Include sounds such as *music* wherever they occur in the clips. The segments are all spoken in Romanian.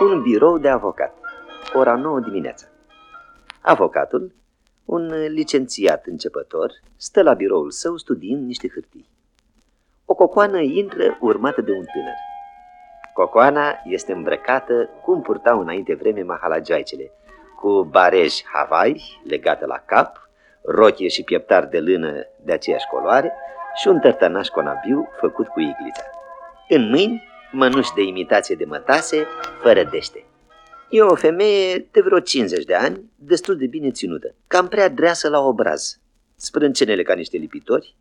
Un birou de avocat. Ora 9 dimineața. Avocatul, un licențiat începător, stă la biroul său studiind niște hârtii. O cocoană intră urmată de un tânăr. Cocoana este îmbrăcată cum purtau înainte vreme mahalajoaicele, cu barej Hawaii legată la cap, rochie și pieptar de lână de aceeași coloare și un tărtănaș conabiu făcut cu iglița. În mâini, mănuși de imitație de mătase, fără dește. E o femeie de vreo 50 de ani, destul de bine ținută, cam prea dreasă la obraz, sprâncenele ca niște lipitori,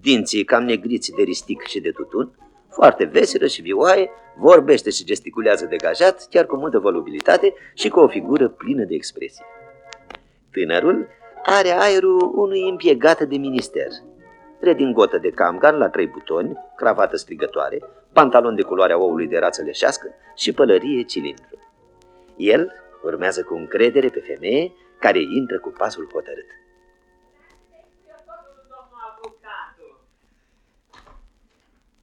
dinții cam negriți de ristic și de tutun, foarte veselă și vioaie, vorbește și gesticulează degajat, chiar cu multă volubilitate și cu o figură plină de expresie. Tânărul are aerul unui împiegat de minister. Redingotă de camgan la trei butoni, cravată strigătoare, pantalon de culoarea oului de rață leșească și pălărie cilindru. El urmează cu încredere pe femeie care intră cu pasul hotărât.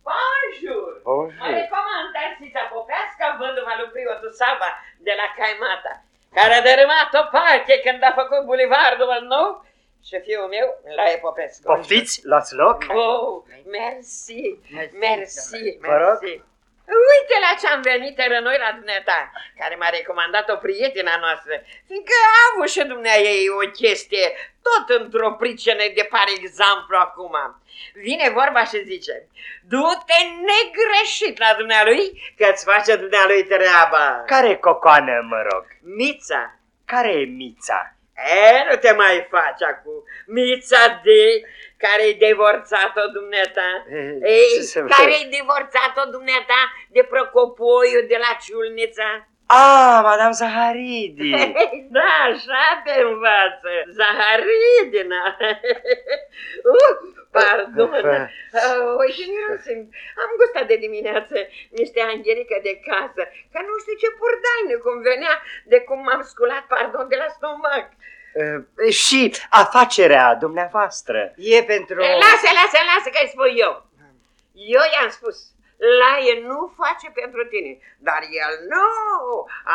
Bonjour! Bonjour. Mă recomandați să popească vându-mă lui Priotul Sava de la Caimata, care a dărâmat o parte când a făcut bulevardul nou și fiul meu la Epopescu. Poftiți, luați loc. Oh, mersi, mersi, Vă rog. mersi. Uite la ce am venit eră noi la dumneata, care m-a recomandat o prietena noastră, fiindcă a avut și dumneai o chestie, tot într-o pricină de par exemplu acum. Vine vorba și zice, du-te negreșit la dumnealui, că-ți face dumnealui treaba. Care cocoană, mă rog? Mița. Care e mița? E, nu te mai faci acum. Mița de care-i divorțat-o dumneata. E, Ei, ce să văd? care-i divorțat-o dumneata de Procopoiu de la Ciulnița. Ah, Madame Zaharidi. *laughs* Da, așa te învață. Zaharidina. *laughs* uh, pardon. Uh, uite, nu simt. Am gustat de dimineață niște anghelică de casă, că nu știu ce purdaine cum venea de cum m-am sculat, pardon, de la stomac. Uh, și afacerea dumneavoastră. E pentru... Eh, Lasă, lasă, lasă că-i spun eu. Eu i-am spus, Laie nu face pentru tine, dar el nu,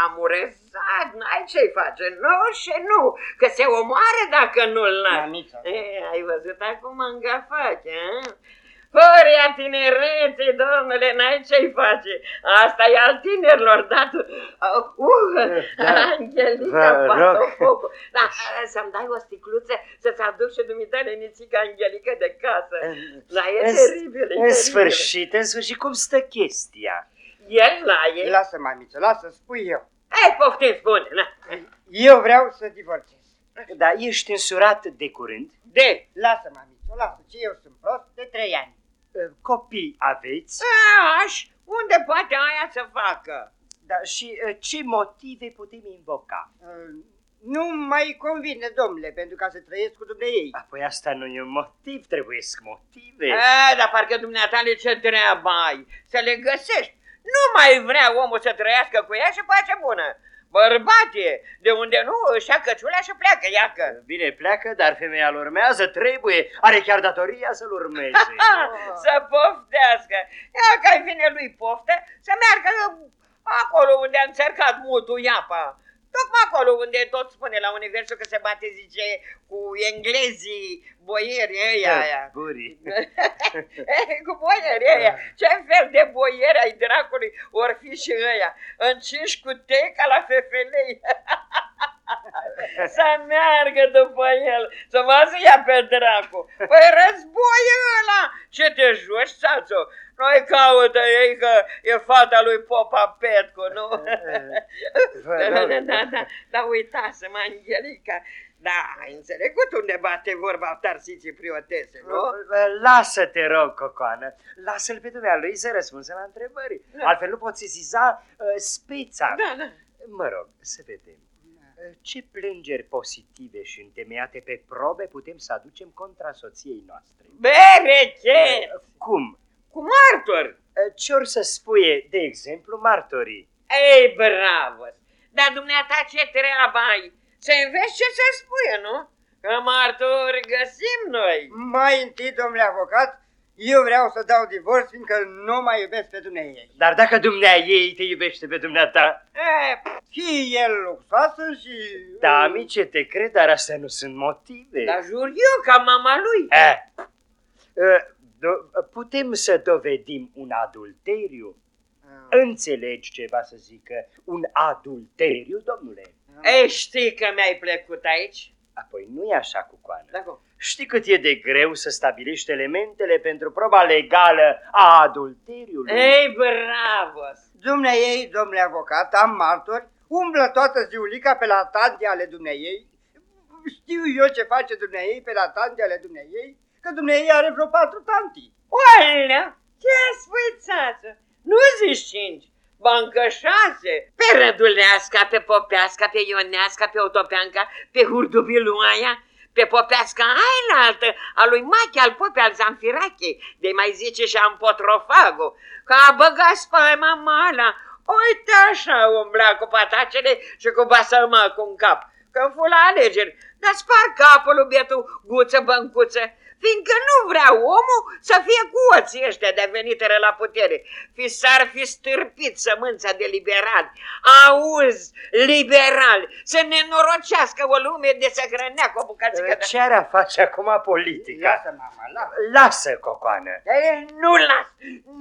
amurezat, n-ai ce-i face, nu și nu, că se omoară dacă nu-l lași. Mamița. E, ai văzut acum îngafat, a? Horia tinereței, domnule, n-ai ce-i face. Asta e al tinerilor, dat. Uh, Da. Angelica, Vă rog. Patopocu. Da, să-mi dai o sticluță să-ți aduc și dumitale nițica Angelica de casă. Da, e În- teribil, e În teribil. sfârșit, în sfârșit, cum stă chestia? El la e. Lasă, mamiță, lasă, spui eu. Hai, poftim, spune, na. Eu vreau să divorțez. Da, ești însurat de curând. De. Lasă, mamiță, lasă, ce eu sunt prost de trei ani. Uh, Copii aveți? Aș, unde poate aia să facă? Da, și uh, ce motive putem invoca? Uh, Nu mai convine, domnule, pentru ca să trăiesc cu dumneei. Apoi asta nu e un motiv, trebuie motive. A, dar parcă dumneatale ce treabă ai? Să le găsești. Nu mai vrea omul să trăiască cu ea și face bună. Bărbat e, de unde nu își ia căciulea și pleacă, iacă. Bine, pleacă, dar femeia îl urmează, trebuie, are chiar datoria să-l urmeze. *laughs* să poftească. Ia că vine lui poftă să meargă acolo unde a încercat multul iapa. Tocmai acolo unde tot spune la universul că se bate, zice, cu englezii, boieri ăia, aia. Burii. *laughs* cu boieri ăia. Ce fel de boieri ai dracului or fi și ăia. Încinși cu teca la fefelei. *laughs* să meargă după el, să mă să ia pe dracu. Păi război ăla! Ce te joci, Sațo? Noi caută ei că e fata lui Popa Petcu, nu? Vă da, da, rog. da, da, da, da, uitați-mă, Angelica. Da, ai înțelegut unde bate vorba tarsiții priotese, nu? Lasă-te, rog, cocoană. Lasă-l pe dumnealui să răspunză la întrebări. Altfel nu poți sesiza uh, speța. Da, da. Mă rog, să vedem. Uh, Ce plângeri pozitive și întemeiate pe probe putem să aducem contra soției noastre? Berechet! Uh, Cum? Cu martori! Uh, Ce or să spuie, de exemplu, martorii? Ei, bravo! Dar dumneata ce treabă ai? Să înveți ce să spuie, nu? Că martori găsim noi. Mai întâi, domnule avocat, Eu vreau să dau divorț fiindcă nu mai iubesc pe dumneai. Dar dacă dumnea ei te iubește pe dumneata, E, Și el luxoasă și... da, amice, te cred, dar astea nu sunt motive. dar jur eu ca mama lui. Eh, eh, do- putem să dovedim un adulteriu? Ah. Înțelegi ceva să zică un adulteriu, domnule? Ei, știi că mi-ai plecut aici? Apoi nu e așa cu coană. Da, cum? Știi cât e de greu să stabilești elementele pentru proba legală a adulteriului? Ei, bravo! Dumneai, domnule avocat, am martori, umblă toată ziulica pe la tante ale dumneai. Știu eu ce face dumneai pe la tante ale dumneai, că dumneai are vreo patru tanti. Oalea, ce spui, țață? Nu zici cinci, bancă șase. Pe Răduleasca, pe Popeasca, pe Ioneasca, pe Otopeanca, pe Hurdubiluaia, pe Popeasca ailaltă, a lui Machi, al Pope, al Zanfirachei, de mai zice și a Împotrofago, că a băgat spaima mala. Uite așa umbla cu patacele și cu basămă cu un cap. Când fu la alegeri, dar spar capul lui bietul guță băncuță, fiindcă nu vrea omul să fie cu oții ăștia de venitere la putere. Fi s-ar fi stârpit sămânța de liberali. Auzi, liberali, să ne norocească o lume de să hrănea cu o bucățică de... Ce are a face acum politica? Lasă, mama, lasă. Lasă, cocoană. Ei, nu las,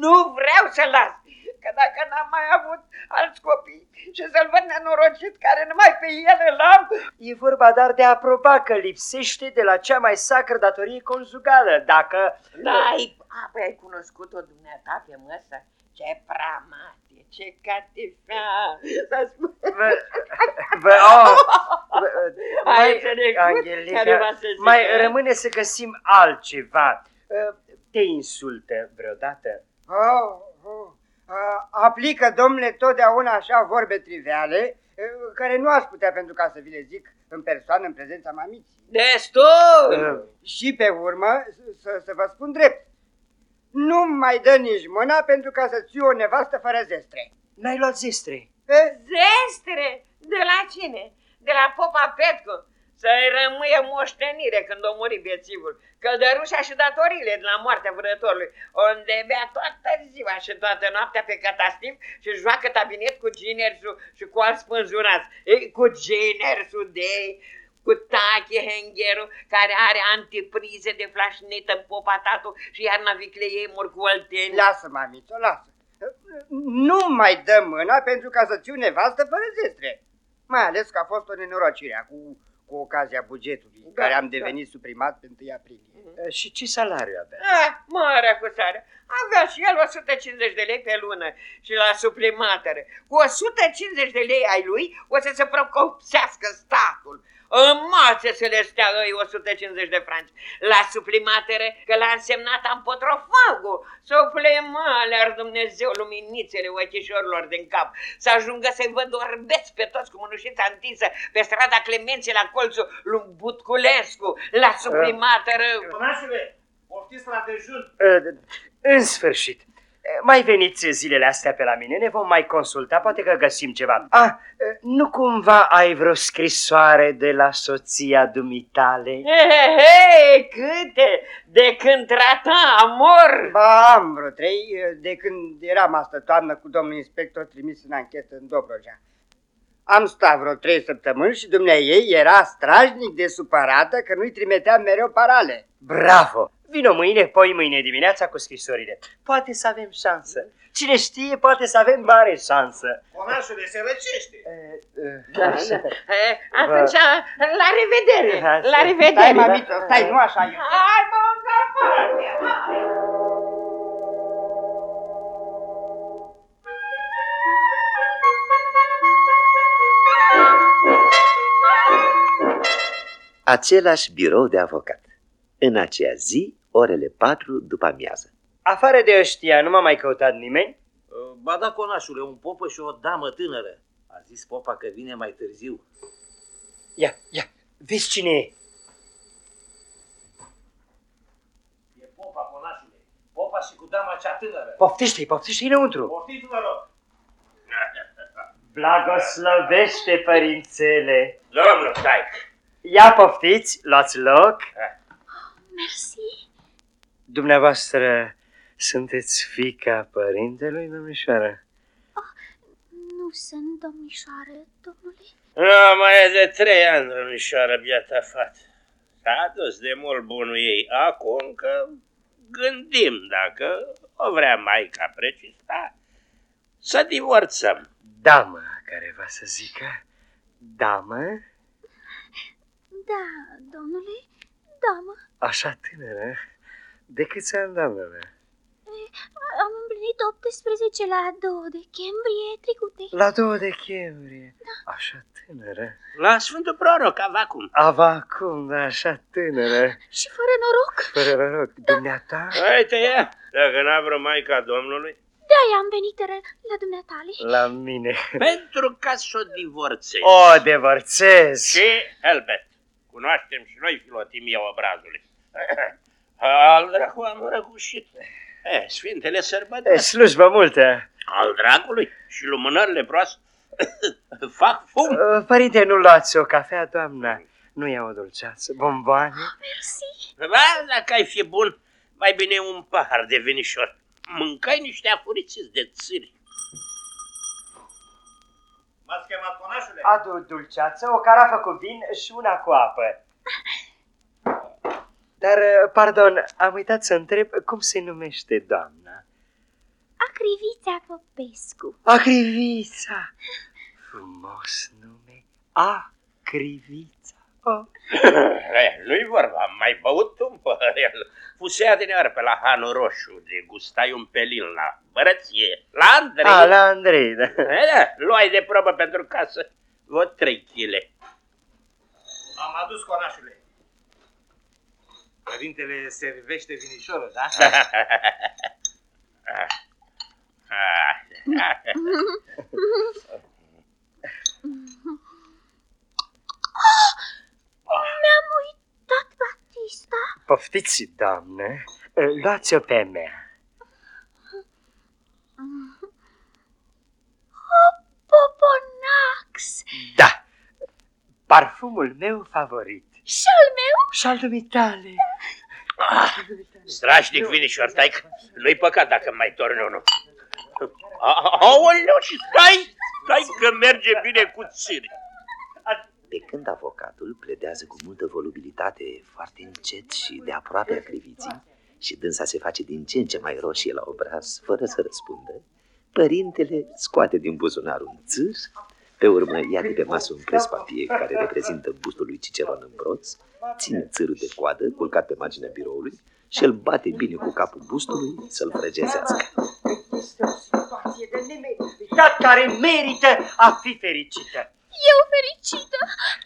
nu vreau să las. Că dacă n-am mai avut alți copii și să-l văd nenorocit care numai pe el îl am, E vorba dar de a proba că lipsește de la cea mai sacră datorie conjugală, dacă... N-ai, apoi ai cunoscut-o dumneata pe măsă? Ce pramate, ce catifea, să spun. Vă, vă, oh, vă, Ai mai, înțeles Angelica, care va să zică? mai rămâne să găsim altceva. Te insultă vreodată? Oh, oh. A, aplică, domnule, totdeauna așa vorbe triviale, eh, care nu aș putea pentru ca să vi le zic în persoană, în prezența mamiții. Destul! Și pe urmă, să, să vă spun drept, nu mai dă nici mâna pentru ca să ții o nevastă fără zestre. N-ai luat zestre. Eh, Zestre? De la cine? De la Popa Petcu. Să-i rămâie moștenire când o muri bețivul. Căldărușa și datoriile de la moartea vânătorului, unde bea toată ziua și toată noaptea pe catastiv și joacă tabinet cu ginersul și cu alți spânzurați. Ei, cu ginersul de cu Tache Hengheru, care are antiprize de flașnetă în popatatul și iarna vicle ei mor cu olteni. lasă, mamițo, lasă. Nu mai dă mâna pentru ca să ții o nevastă fără zestre. Mai ales că a fost o nenorocire cu, cu ocazia bugetului, Da, da, care am da. devenit suprimat pe 1 aprilie. Eh, Și ce salariu avea? Ah, marea cu sare. Avea și el 150 de lei pe lună și la suplimatere. Cu 150 de lei ai lui o să se procopsească statul. În masă să le stea ei 150 de franci. La suplimatere că l-a însemnat Ampotrofagul. Suplimale ar Dumnezeu luminițele ochișorilor din cap. Să ajungă să-i văd orbeți pe toți cu mânușița întinsă pe strada Clemenței la colțul lui Butculescu. La suplimatere... Tonașule, poftiți la dejun. Eh, În sfârșit. Eh, Mai veniți zilele astea pe la mine, ne vom mai consulta, poate că găsim ceva. Ah, eh, nu cumva ai vreo scrisoare de la soția dumitale? Hei, hei, câte! De când trata amor! Ba, am vreo trei, de când eram astă toamnă cu domnul inspector trimis în anchetă în Dobrogea. Am stat vreo trei săptămâni și dumnea ei era strajnic de supărată că nu-i trimiteam mereu parale. Bravo! Vino mâine, poi mâine dimineața cu scrisorile. Poate să avem șansă. Cine știe, poate să avem mare șansă. Tonașule, se răcește. Eh, eh, Da, da. super. E, Atunci, la revedere! Da, La da. revedere! Stai, mamiță, stai, nu așa e. Hai, mă, încăpare! Hai! Același birou de avocat. În aceea zi, orele 4 după amiază. Afară de ăștia, nu m-a mai căutat nimeni? Ba da, conașule, un popă și o damă tânără. A zis popa că vine mai târziu. Ia, ia, vezi cine e. E popa, conașule. Popa și cu dama cea tânără. Poftește-i, poftește-i înăuntru. Poftiți, vă rog. Blagoslovește, părințele. Domnul, stai. Ia poftiți, luați loc. Mersi. Dumneavoastră sunteți fica părintelui, domnișoară? Nu sunt domnișoară, domnule. Nu, mai e de trei ani, domnișoară, biata fată. S-a dus de mult bunul ei. Acum că gândim dacă o vrea maica precista să divorțăm. Damă, care va să zică. Damă? Da, domnule, da, mă. Așa tânără? De câți ani, doamnă mea? Am împlinit 18 la 2 decembrie trecute. La 2 decembrie. Așa tânără. La Sfântul Proroc, avacum. Avacum, da, așa tânără. Și fără noroc. Fără noroc, dumneata? Uite ea, dacă n-a vreo maica Domnului, De-aia am venit ră- la dumneatale. La mine. pentru ca să o divorțezi. O, divorțez. Și Helbet. Cunoaștem și noi filotimia obrazului. *laughs* Al dracu am răgușit. E, Sfintele E, sărbători. slujbă multă. Al dracului și lumânările proaste *laughs* fac fum. Uh, Părinte, nu luați o cafea, doamna. Nu iau o dulceață. Bomboane? Mersi. Ba, dacă ai fi bun, mai bine un pahar de vinișor. Mâncai niște afurițiți de țâri. M-ați chemat conașule? Adu dulceață, o carafă cu vin și una cu apă. Dar, uh, pardon, am uitat să întreb cum se numește doamna. Acrivița Popescu. Acrivița! Frumos nume. Acrivița. Oh. E, nu-i vorba, am mai băut un părel. Fusea adineoară pe la Hanul Roșu, de gustai un pelin la bărăție, la Andrei. A, la Andrei, da. E, da, luai de probă pentru casă vreo trei chile. Am adus conașule. Părintele servește vinișorul, da? *laughs* *laughs* Poftiți, doamnă, luați-o pe mea. Poponax. Da, parfumul meu favorit. Și al meu? Și al dumitale. Strașnic vinișor, taică. Nu-i păcat dacă mai torni unul. A- Aoleu, și stai, stai că merge bine cu țâri. Pe când avocatul pledează cu multă volubilitate, foarte încet și de aproape a criviții, și dânsa se face din ce în ce mai roșie la obraz, fără să răspundă, părintele scoate din buzunar un țâr, pe urmă ia de pe masă un crespapier care reprezintă bustul lui Ciceron în bronz, ține țârul de coadă, culcat pe marginea biroului, și îl bate bine cu capul bustului să-l frăgezească. Este o situație de nemeritat care merită a fi fericită. Eu fericită.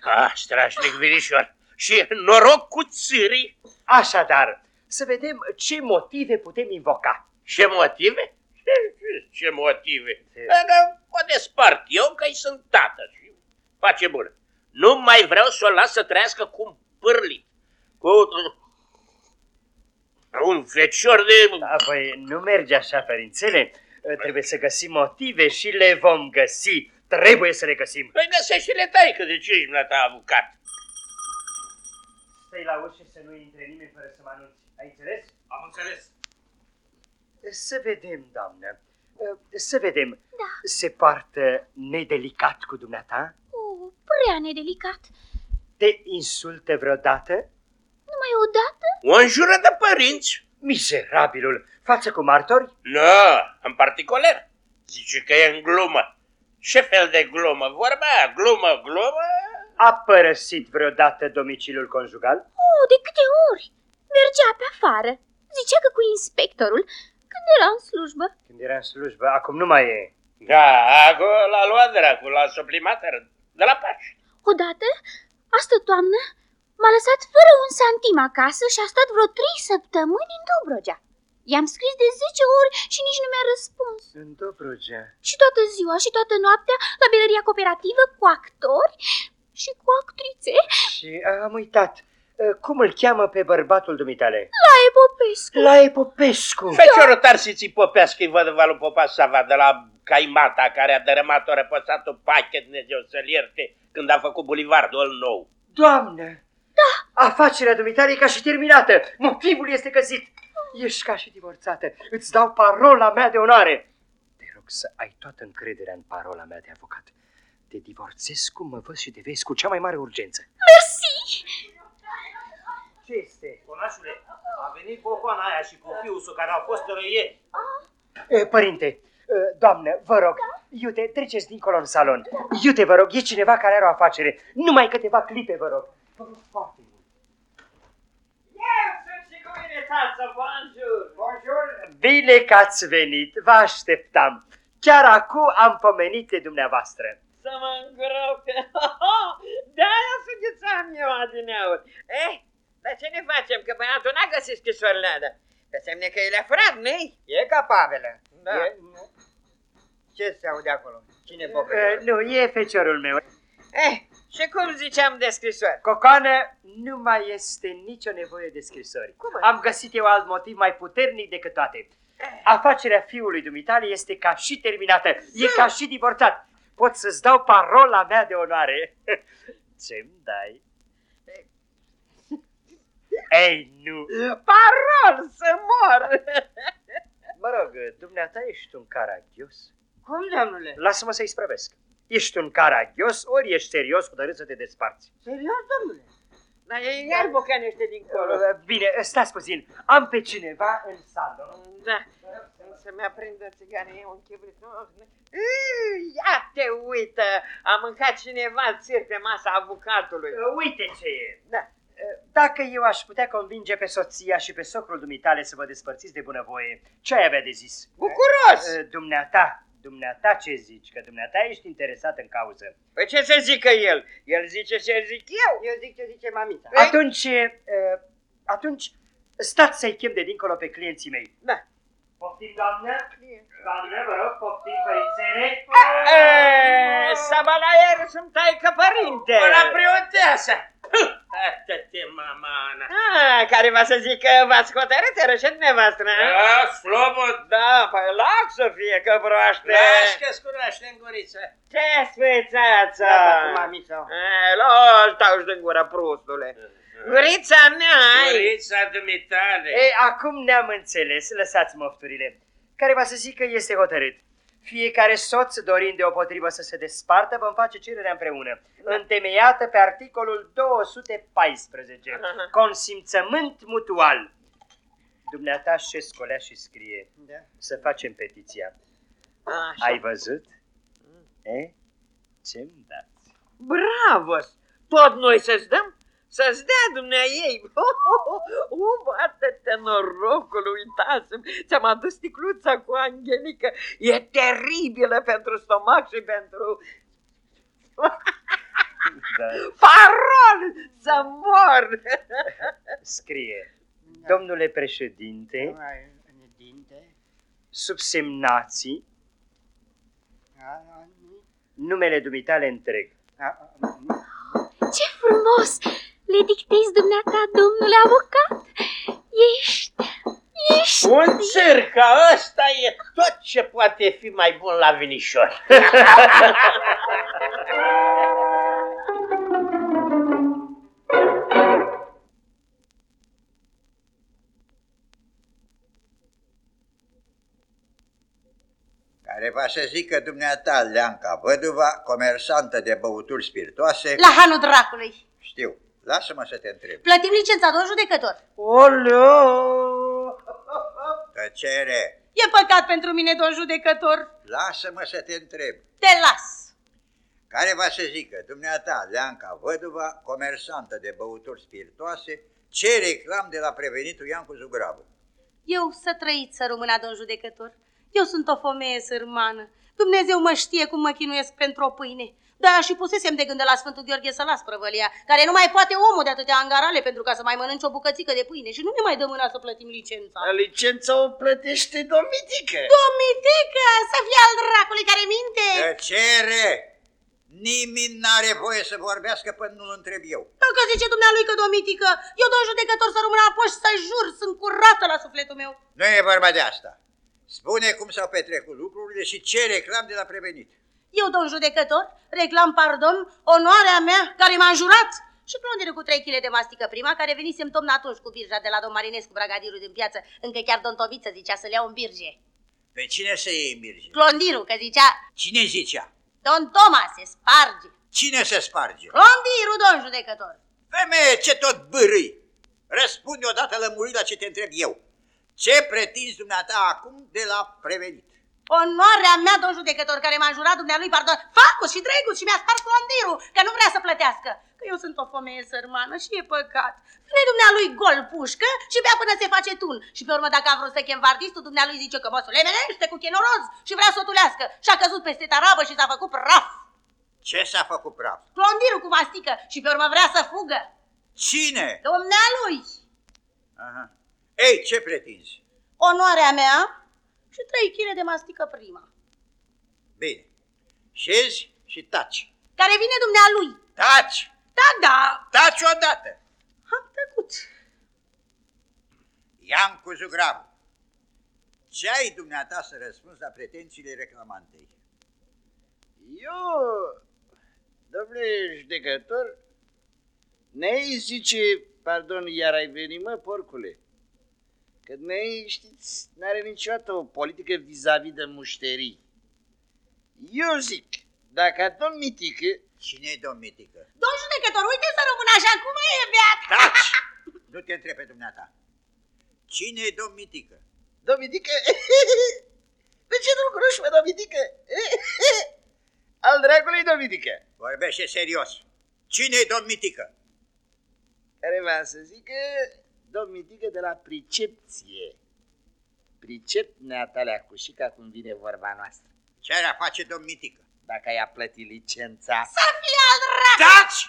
Ah, strașnic vinișor. Și noroc cu țârii. Așadar, să vedem ce motive putem invoca. Ce motive? Ce- *laughs* Ce motive? Dacă o despart eu că-i sunt tată și face bună. Nu mai vreau să o las să trăiască cu un pârlit. Cu un fecior de... Apoi, nu merge așa, părințele. Trebuie să găsim motive și le vom găsi. Trebuie să le găsim. Păi găsește-le tai, că de ce ești ta avocat? Stai la ușă să nu intre nimeni fără să mă anunți. Ai înțeles? Am înțeles. Să vedem, doamnă. Să vedem. Da. Se poartă nedelicat cu dumneata? Oh, prea nedelicat. Te insultă vreodată? Numai odată? O înjură de părinți? Mizerabilul, față cu martori? Nu, în particular. Zice că e în glumă. Ce fel de glumă? Vorba aia, glumă, glumă? A părăsit vreodată domiciliul conjugal? Oh, de câte ori? Mergea pe afară. Zicea că cu inspectorul, când era în slujbă. Când era în slujbă, acum nu mai e. Da, acolo l-a luat dracu, l-a suplimater de la Paști. Odată, astă toamnă, m-a lăsat fără un santim acasă și a stat vreo trei săptămâni în Dobrogea. I-am scris de 10 ori și nici nu mi-a răspuns. În Dobrogea. Și toată ziua și toată noaptea la belăria cooperativă cu actori și cu actrițe Și am uitat. Cum îl cheamă pe bărbatul dumitale? la Epopescu. La Epopescu. Feciorul Tarsiții Popescu, îi văd lui Popa Sava de la Caimata, care a dărâmat-o răpăsatul pachet, Dumnezeu să-l ierte, când a făcut bulivardul ăl nou. Doamnă! Da! Afacerea dumitale e ca și terminată. Motivul este găsit. Ești ca și divorțată. Îți dau parola mea de onoare. Te rog să ai toată încrederea în parola mea de avocat. Te divorțezi cum mă văd și te vezi cu cea mai mare urgență. Mersi! Ce este? Conașule, a venit popoana aia și cu fiul său care au fost răieri. E, Părinte, e, doamnă, vă rog, iute, treceți dincolo în salon. Iute, vă rog, e cineva care are o afacere. Numai câteva clipe, vă rog. Vă rog foarte mult. Eu sunt și cu mine, tată, bonjour! Bonjour! Bine că ați venit, vă așteptam. Chiar acum am pomenit de dumneavoastră. Să mă îngrop! *laughs* De-aia sughițam eu adineauri. Eh, dar ce ne facem? Că băiatul n-a găsit scrisorile alea. Pe semne că el a furat, nu-i? E capabilă. Da. E, nu. Ce se aude acolo? Cine E, popește? nu, e feciorul meu. Eh, și cum ziceam de scrisoare? Cocoană, nu mai este nicio nevoie de scrisori. Cum așa? Am găsit eu alt motiv mai puternic decât toate. Afacerea fiului dumitale este ca și terminată, e ca și divorțat. Pot să-ți dau parola mea de onoare. *laughs* Ce-mi dai? Ei, nu! Parol, să mor! Mă rog, dumneata ești un caragios. Cum, domnule? Lasă-mă să-i sprăvesc. Ești un caragios, ori ești serios cu să te desparți. Serios, domnule? Dar e iar bocanește dincolo. Bine, stați puțin. Am pe cineva în salon. Da. Să-mi aprindă țigară, e un chibrit. Ia te uită! A mâncat cineva țir pe masa avocatului. Uite ce e. Da. Dacă eu aș putea convinge pe soția și pe socrul dumitale să vă despărțiți de bunăvoie, ce ai avea de zis? Bucuros! Eh, Dumneata, dumneata ce zici? Că dumneata ești interesat în cauză. Păi ce să zică el? El zice ce zic eu. Eu zic ce zice mamița. Ei. Atunci, eh, atunci, stați să-i chem de dincolo pe clienții mei. Da. Poftim, doamnă? Doamnă, vă rog, poftim, părințele. E, Sabalaier sunt taică părinte. La preoteasa! Atâte, mama Ana. Ah, care va să zică v-ați hotărât, rășet nevastă, nu? Da, slobod! Da, păi lac să fie că broaște. Lași că scuraște în guriță. Ce sfețață? Gata cu mamița. E, la stau din gură, prostule. Gurița mea ai. Gurița dumitale. Ei, acum ne-am înțeles, lăsați mofturile. Care va să zică este hotărât. Fiecare soț, dorind deopotrivă să se despartă, vom face cererea împreună, întemeiată pe articolul 214, Aha. consimțământ mutual. Dumneata și scolea și scrie, Da. să facem petiția. Așa. Ai văzut? E? Ce-mi dați? Bravo! Tot noi să-ți dăm? Să-ți dea dumnea ei! *laughs* O, bate-te norocul, uitasem! Ți-am adus sticluța cu Angelica. E teribilă pentru stomac și pentru... Da. *laughs* Parol! Să mor! *laughs* Scrie, domnule președinte, Mai în dinte. subsemnații A, a, nu. numele dumitale întreg. A, a, nu. Ce frumos! Le dictezi dumneata, domnule avocat? Ești... Ești... Un țâr ca ăsta e tot ce poate fi mai bun la vinișor. *laughs* care va să zică dumneata Leanca Văduva, comersantă de băuturi spiritoase, La hanul dracului. știu, lasă-mă să te întreb. Plătim licența, domn judecător. Oleo! Tăcere, E păcat pentru mine, domn judecător. lasă-mă să te întreb. Te las. Care va să zică dumneata Leanca Văduva, comersantă de băuturi spiritoase, ce reclam de la prevenitul Iancu Zugrabă? Eu să trăiți, să rămâna, domn judecător. Eu sunt o femeie sărmană. Dumnezeu mă știe cum mă chinuiesc pentru o pâine. Da, și pusesem de gând de la Sfântul Gheorghe să las prăvălia, care nu mai poate omul de atâtea angarale pentru ca să mai mănânci o bucățică de pâine și nu ne mai dă mâna să plătim licența. Licența o plătește domitică. Domitică, să fie al dracului care minte! Tăcere! Nimeni n-are voie să vorbească până nu-l întreb eu. Dacă zice dumnealui că domitică, eu, domn judecător, să rămân apoi și să jur, sunt curată la sufletul meu. Nu e vorba de asta. Spune cum s-au petrecut lucrurile și ce reclam de la prevenit. Eu, domn judecător, reclam pardon onoarea mea care m-a jurat și clondirul cu 3 kg de mastică prima, care venisem tomn atunci cu birja de la domn Marinescu, bragadirul din piață, încă chiar Don Tobiță zicea să le iau în birge. Pe cine să iei, Mirge? Clondirul, că zicea, Cine zicea? Don Toma se sparge. Cine se sparge? Clondirul, domn judecător. Femeie, ce tot bârâi! Răspunde odată lămurit la ce te întreb eu. Ce pretinzi dumneata acum de la prevenit? Onoarea mea, domn judecător, care m-a jurat dumnealui, pardon, Facus și Dregus și mi-a spart clondirul, că nu vrea să plătească. Că eu sunt o femeie sărmană și e păcat. Vine dumnealui gol pușcă și bea până se face tun. Și pe urmă, dacă a vrut să chem vardistul, dumnealui zice că băsul emenește cu chenoroz și vrea să o tulească. Și a căzut peste tarabă și s-a făcut praf. Ce s-a făcut praf? Clondirul cu mastică și pe urmă vrea să fugă. Cine? Dumnealui, Aha. Ei, ce pretinzi? onoarea mea și trei kg de mastică prima. Bine. Șezi și taci. Care vine dumnealui. Taci! Da, da, Taci odată! am tăcut. Iancu Zugravu, ce ai dumneata să răspunzi la pretențiile reclamantei? Eu, domnule judecător, ne zice, pardon, iar ai venit, mă, porcule, că ne știți, n-are niciodată o politică vis-a-vis de mușterii. Eu zic, dacă domn Mitică, Cine-i domn Mitică? Domn judecător, uite să rămână așa cum e beat. Taci! *laughs* Nu te întreb pe dumneata. Cine-i domn Mitică? domn Mitică, *laughs* de ce nu-l cunoști, mă, domn Mitică? *laughs* Al dragului, domn Mitică, Vorbește serios. Cine-i domn Mitică? care va să zică, domn Mitică de la pricepție. Pricep neatalea cu și cum vine vorba noastră. Ce are a face domn Mitică? Dacă i-a plătit licența. Să fie al dracu. Taci!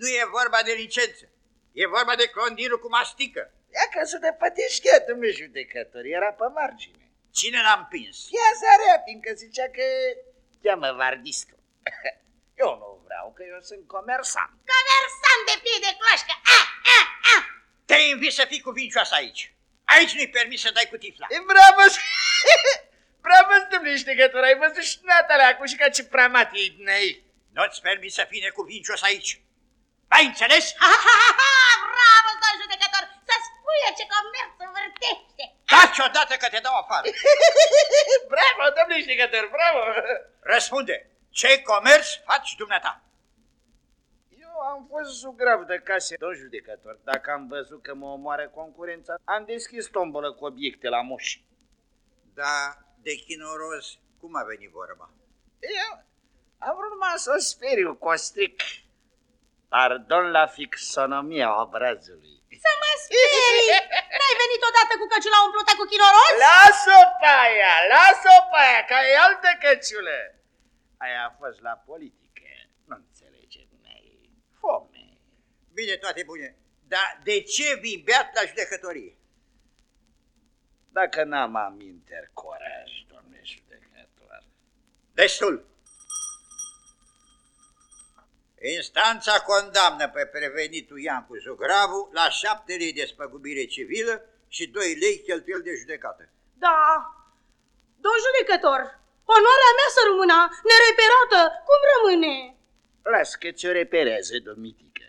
Nu e vorba de licență. E vorba de clondirul cu mastică. Ia că să te pătește, domnule judecător, era pe margine. Cine l-a împins? Ia zarea, fiindcă zicea că cheamă vardistul. *coughs* Eu nu vreau, că eu sunt comersant. Comersant de pie de cloșcă. A, a, a. Te invit să fii cuvincioasă aici. Aici nu-i permis să dai cu tifla. E bravo, bravo, *laughs* domnule judecător, ai văzut și natale acum și ca ce pramat e din ei. Nu-ți permis să fii necuvincios aici. Ai înțeles? Ha, ha, ha, ha, bravo, domn judecător, să spuie ce comerț învârtește. Taci odată că te dau afară. *laughs* bravo, domnule judecător, bravo. Răspunde. Ce comerț faci dumneata? Eu am fost sugrav de case, domn judecător. Dacă am văzut că mă omoară concurența, am deschis tombolă cu obiecte la moși. Da, de chinoroz, cum a venit vorba? Eu am vrut numai să o speriu cu o stric. Pardon la fixonomia obrazului. Să mă sperii. *laughs* N-ai venit odată cu căciula umplută cu chinoros? Lasă-o pe aia, lasă-o pe aia, că e altă căciulă. Aia a fost la politică, nu înțelege dumneai. Fome. Bine, toate bune. Dar de ce vii beat la judecătorie? Dacă n-am aminteri coraj, domnule judecător. Destul. Instanța condamnă pe prevenitul Iancu Zugravu la șapte lei de spăgubire civilă și 2 lei cheltuieli de judecată. Da. Domn judecător, onoarea mea să rămână nereperată, cum rămâne? Las că ți-o repereze, domnitică.